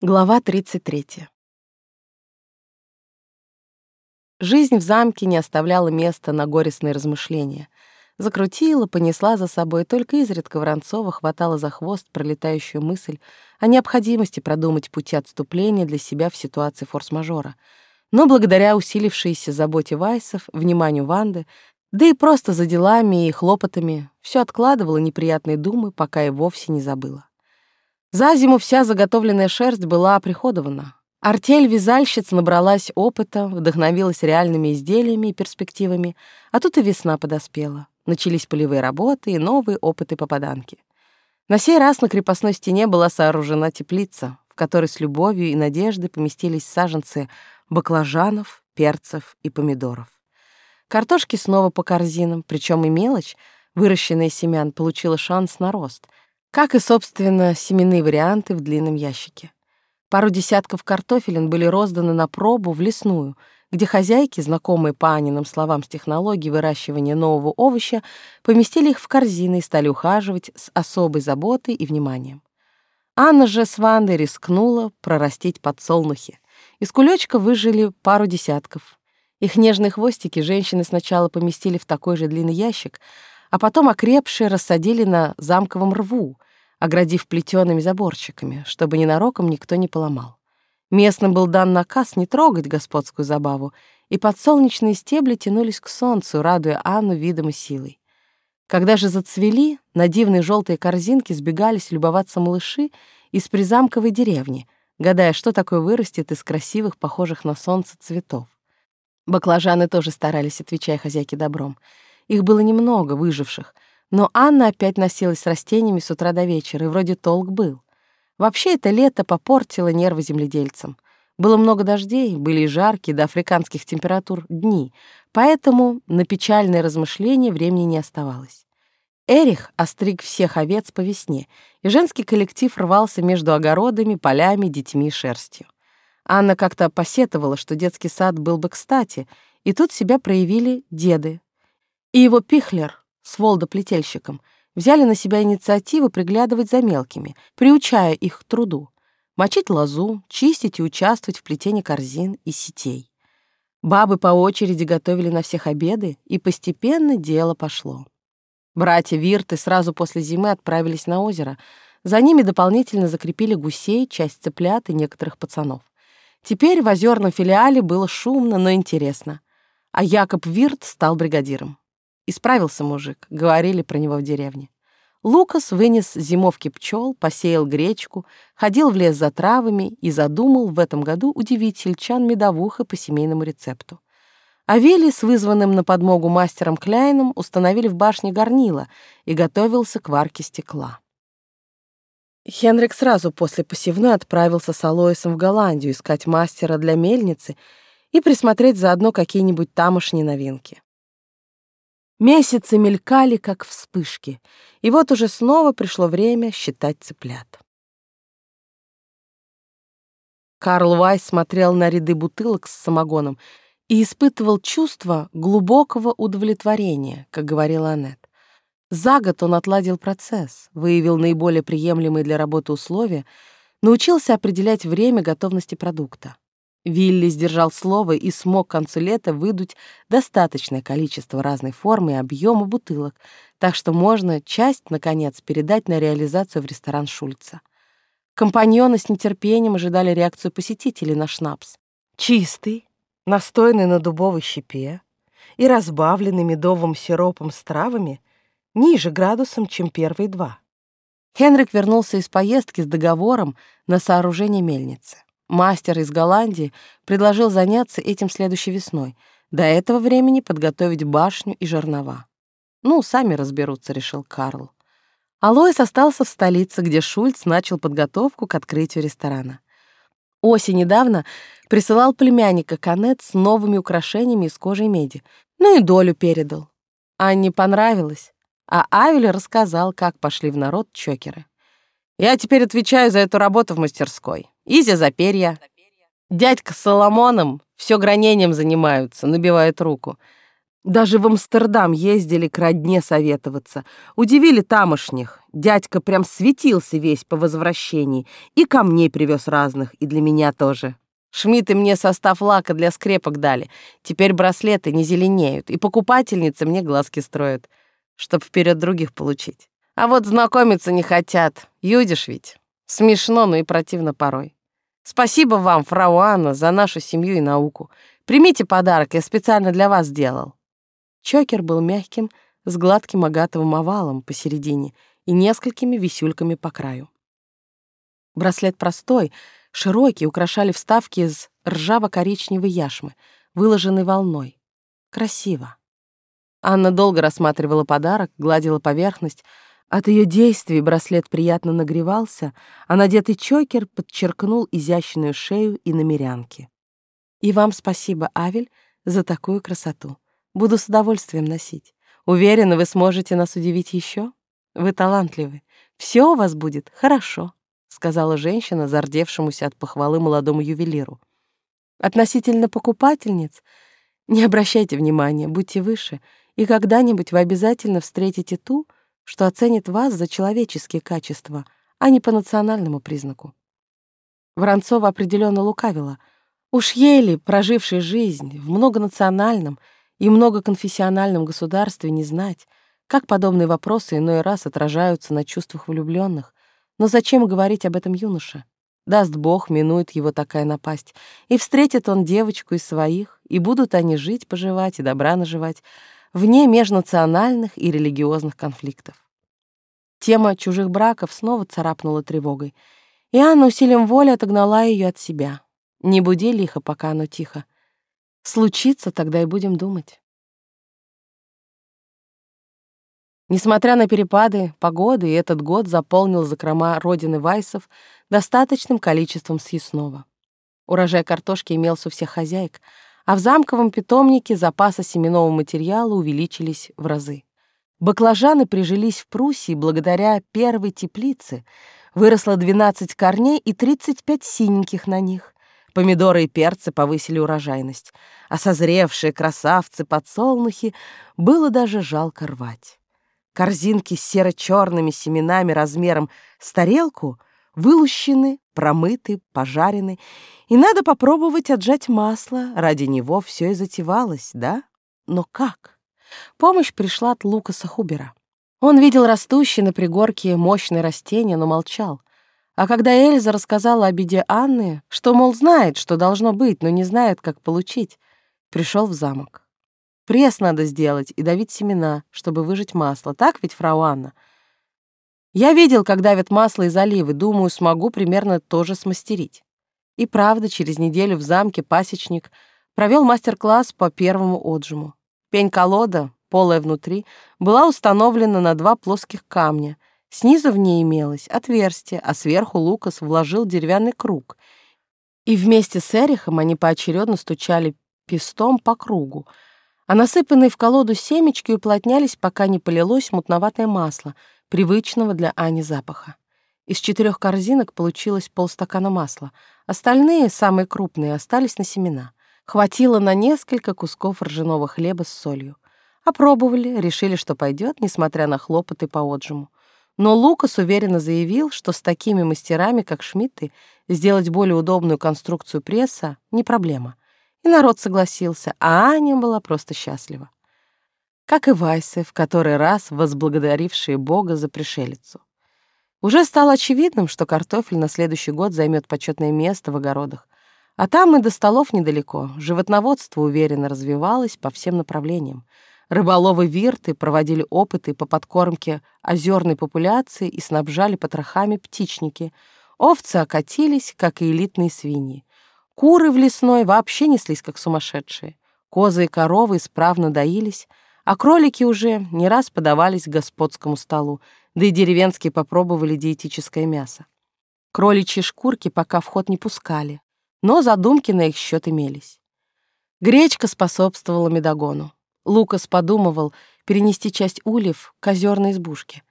Глава 33. Жизнь в замке не оставляла места на горестные размышления. Закрутила, понесла за собой, только изредка Воронцова хватала за хвост пролетающую мысль о необходимости продумать пути отступления для себя в ситуации форс-мажора. Но благодаря усилившейся заботе Вайсов, вниманию Ванды, да и просто за делами и хлопотами, все откладывала неприятные думы, пока и вовсе не забыла. За зиму вся заготовленная шерсть была оприходована. Артель вязальщиц набралась опыта, вдохновилась реальными изделиями и перспективами, а тут и весна подоспела. Начались полевые работы и новые опыты попаданки. На сей раз на крепостной стене была сооружена теплица, в которой с любовью и надеждой поместились саженцы баклажанов, перцев и помидоров. Картошки снова по корзинам, причем и мелочь, выращенная семян, получила шанс на рост — как и, собственно, семенные варианты в длинном ящике. Пару десятков картофелин были розданы на пробу в лесную, где хозяйки, знакомые по Аниным словам с технологией выращивания нового овоща, поместили их в корзины и стали ухаживать с особой заботой и вниманием. Анна же с Вандой рискнула прорастить подсолнухи. Из кулечка выжили пару десятков. Их нежные хвостики женщины сначала поместили в такой же длинный ящик, а потом окрепшие рассадили на замковом рву, оградив плетеными заборчиками, чтобы ненароком никто не поломал. Местным был дан наказ не трогать господскую забаву, и подсолнечные стебли тянулись к солнцу, радуя Анну видом и силой. Когда же зацвели, на дивные желтые корзинки сбегались любоваться малыши из призамковой деревни, гадая, что такое вырастет из красивых, похожих на солнце цветов. Баклажаны тоже старались, отвечая хозяйке добром — их было немного, выживших. Но Анна опять носилась с растениями с утра до вечера, и вроде толк был. Вообще это лето попортило нервы земледельцам. Было много дождей, были и жаркие до африканских температур дни, поэтому на печальные размышления времени не оставалось. Эрих остриг всех овец по весне, и женский коллектив рвался между огородами, полями, детьми и шерстью. Анна как-то посетовала, что детский сад был бы кстати, и тут себя проявили деды, и его пихлер с волдоплетельщиком взяли на себя инициативу приглядывать за мелкими, приучая их к труду, мочить лозу, чистить и участвовать в плетении корзин и сетей. Бабы по очереди готовили на всех обеды, и постепенно дело пошло. Братья Вирты сразу после зимы отправились на озеро. За ними дополнительно закрепили гусей, часть цыплят и некоторых пацанов. Теперь в озерном филиале было шумно, но интересно. А Якоб Вирт стал бригадиром. Исправился мужик, говорили про него в деревне. Лукас вынес зимовки пчел, посеял гречку, ходил в лес за травами и задумал в этом году удивить сельчан медовуха по семейному рецепту. Авели с вызванным на подмогу мастером Кляйном установили в башне горнила и готовился к варке стекла. Хенрик сразу после посевной отправился с Алоисом в Голландию искать мастера для мельницы и присмотреть заодно какие-нибудь тамошние новинки. Месяцы мелькали, как вспышки, и вот уже снова пришло время считать цыплят. Карл Вайс смотрел на ряды бутылок с самогоном и испытывал чувство глубокого удовлетворения, как говорила Аннет. За год он отладил процесс, выявил наиболее приемлемые для работы условия, научился определять время готовности продукта. Вилли сдержал слово и смог к концу лета выдуть достаточное количество разной формы и объема бутылок, так что можно часть, наконец, передать на реализацию в ресторан Шульца. Компаньоны с нетерпением ожидали реакцию посетителей на шнапс. Чистый, настойный на дубовой щепе и разбавленный медовым сиропом с травами ниже градусом, чем первые два. Хенрик вернулся из поездки с договором на сооружение мельницы. Мастер из Голландии предложил заняться этим следующей весной. До этого времени подготовить башню и жернова. «Ну, сами разберутся», — решил Карл. Алоис остался в столице, где Шульц начал подготовку к открытию ресторана. Оси недавно присылал племянника Канет с новыми украшениями из кожи и меди. Ну и долю передал. Анне понравилось, а Авель рассказал, как пошли в народ чокеры. «Я теперь отвечаю за эту работу в мастерской. Изя за перья. Дядька с Соломоном все гранением занимаются, набивают руку. Даже в Амстердам ездили к родне советоваться. Удивили тамошних. Дядька прям светился весь по возвращении. И камней привез разных, и для меня тоже. Шмидты мне состав лака для скрепок дали. Теперь браслеты не зеленеют, и покупательницы мне глазки строят, чтоб вперед других получить. А вот знакомиться не хотят. Юдишь ведь? Смешно, но и противно порой. Спасибо вам, фрау Анна, за нашу семью и науку. Примите подарок, я специально для вас сделал. Чокер был мягким, с гладким агатовым овалом посередине и несколькими висюльками по краю. Браслет простой, широкий, украшали вставки из ржаво-коричневой яшмы, выложенной волной. Красиво. Анна долго рассматривала подарок, гладила поверхность. От ее действий браслет приятно нагревался, а надетый чокер подчеркнул изящную шею и намерянки. «И вам спасибо, Авель, за такую красоту. Буду с удовольствием носить. Уверена, вы сможете нас удивить еще. Вы талантливы. Все у вас будет хорошо», — сказала женщина, зардевшемуся от похвалы молодому ювелиру. «Относительно покупательниц не обращайте внимания, будьте выше, и когда-нибудь вы обязательно встретите ту, что оценит вас за человеческие качества, а не по национальному признаку». Воронцова определенно лукавила. Уж еле проживший жизнь в многонациональном, и многоконфессиональном государстве не знать, как подобные вопросы иной раз отражаются на чувствах влюбленных. Но зачем говорить об этом юноше? Даст Бог, минует его такая напасть, и встретит он девочку из своих, и будут они жить, поживать и добра наживать, вне межнациональных и религиозных конфликтов. Тема чужих браков снова царапнула тревогой, и Анна усилием воли отогнала ее от себя. Не буди лихо, пока оно тихо. Случится, тогда и будем думать. Несмотря на перепады погоды, этот год заполнил закрома родины Вайсов достаточным количеством съестного. Урожай картошки имелся у всех хозяек, а в замковом питомнике запасы семенного материала увеличились в разы. Баклажаны прижились в Пруссии благодаря первой теплице, выросло 12 корней и 35 синеньких на них, Помидоры и перцы повысили урожайность, а созревшие красавцы-подсолнухи было даже жалко рвать. Корзинки с серо-черными семенами размером с тарелку вылущены, промыты, пожарены, и надо попробовать отжать масло, ради него все и затевалось, да? Но как? Помощь пришла от Лукаса Хубера. Он видел растущие на пригорке мощные растения, но молчал. А когда Эльза рассказала о беде Анны, что, мол, знает, что должно быть, но не знает, как получить, пришел в замок. Пресс надо сделать и давить семена, чтобы выжать масло. Так ведь, фрау Анна? Я видел, как давят масло из оливы, думаю, смогу примерно тоже смастерить. И правда, через неделю в замке пасечник провел мастер-класс по первому отжиму. Пень-колода, полая внутри, была установлена на два плоских камня — Снизу в ней имелось отверстие, а сверху Лукас вложил деревянный круг. И вместе с Эрихом они поочередно стучали пестом по кругу, а насыпанные в колоду семечки уплотнялись, пока не полилось мутноватое масло, привычного для Ани запаха. Из четырех корзинок получилось полстакана масла. Остальные, самые крупные, остались на семена. Хватило на несколько кусков ржаного хлеба с солью. Опробовали, решили, что пойдет, несмотря на хлопоты по отжиму. Но Лукас уверенно заявил, что с такими мастерами, как Шмидты, сделать более удобную конструкцию пресса — не проблема. И народ согласился, а Аня была просто счастлива. Как и Вайсы, в который раз возблагодарившие Бога за пришелицу. Уже стало очевидным, что картофель на следующий год займет почетное место в огородах. А там и до столов недалеко. Животноводство уверенно развивалось по всем направлениям. Рыболовы-вирты проводили опыты по подкормке озерной популяции и снабжали потрохами птичники. Овцы окатились, как и элитные свиньи. Куры в лесной вообще неслись, как сумасшедшие. Козы и коровы исправно доились, а кролики уже не раз подавались к господскому столу, да и деревенские попробовали диетическое мясо. Кроличьи шкурки пока в ход не пускали, но задумки на их счет имелись. Гречка способствовала медогону. Лукас подумывал перенести часть ульев к озерной избушке.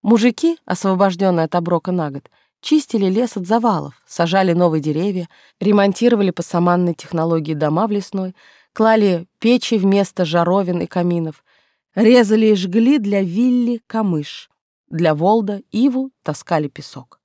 Мужики, освобожденные от оброка на год, чистили лес от завалов, сажали новые деревья, ремонтировали по саманной технологии дома в лесной, клали печи вместо жаровин и каминов, резали и жгли для Вилли камыш, для Волда иву таскали песок.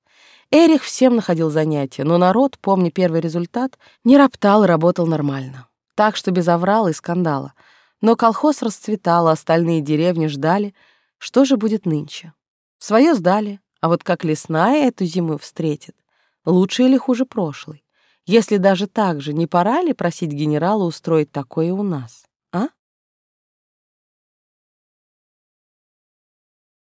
Эрих всем находил занятия, но народ, помня первый результат, не роптал и работал нормально. Так что без аврала и скандала. Но колхоз расцветал, а остальные деревни ждали, что же будет нынче. Свое сдали, а вот как лесная эту зиму встретит, лучше или хуже прошлой. Если даже так же, не пора ли просить генерала устроить такое у нас?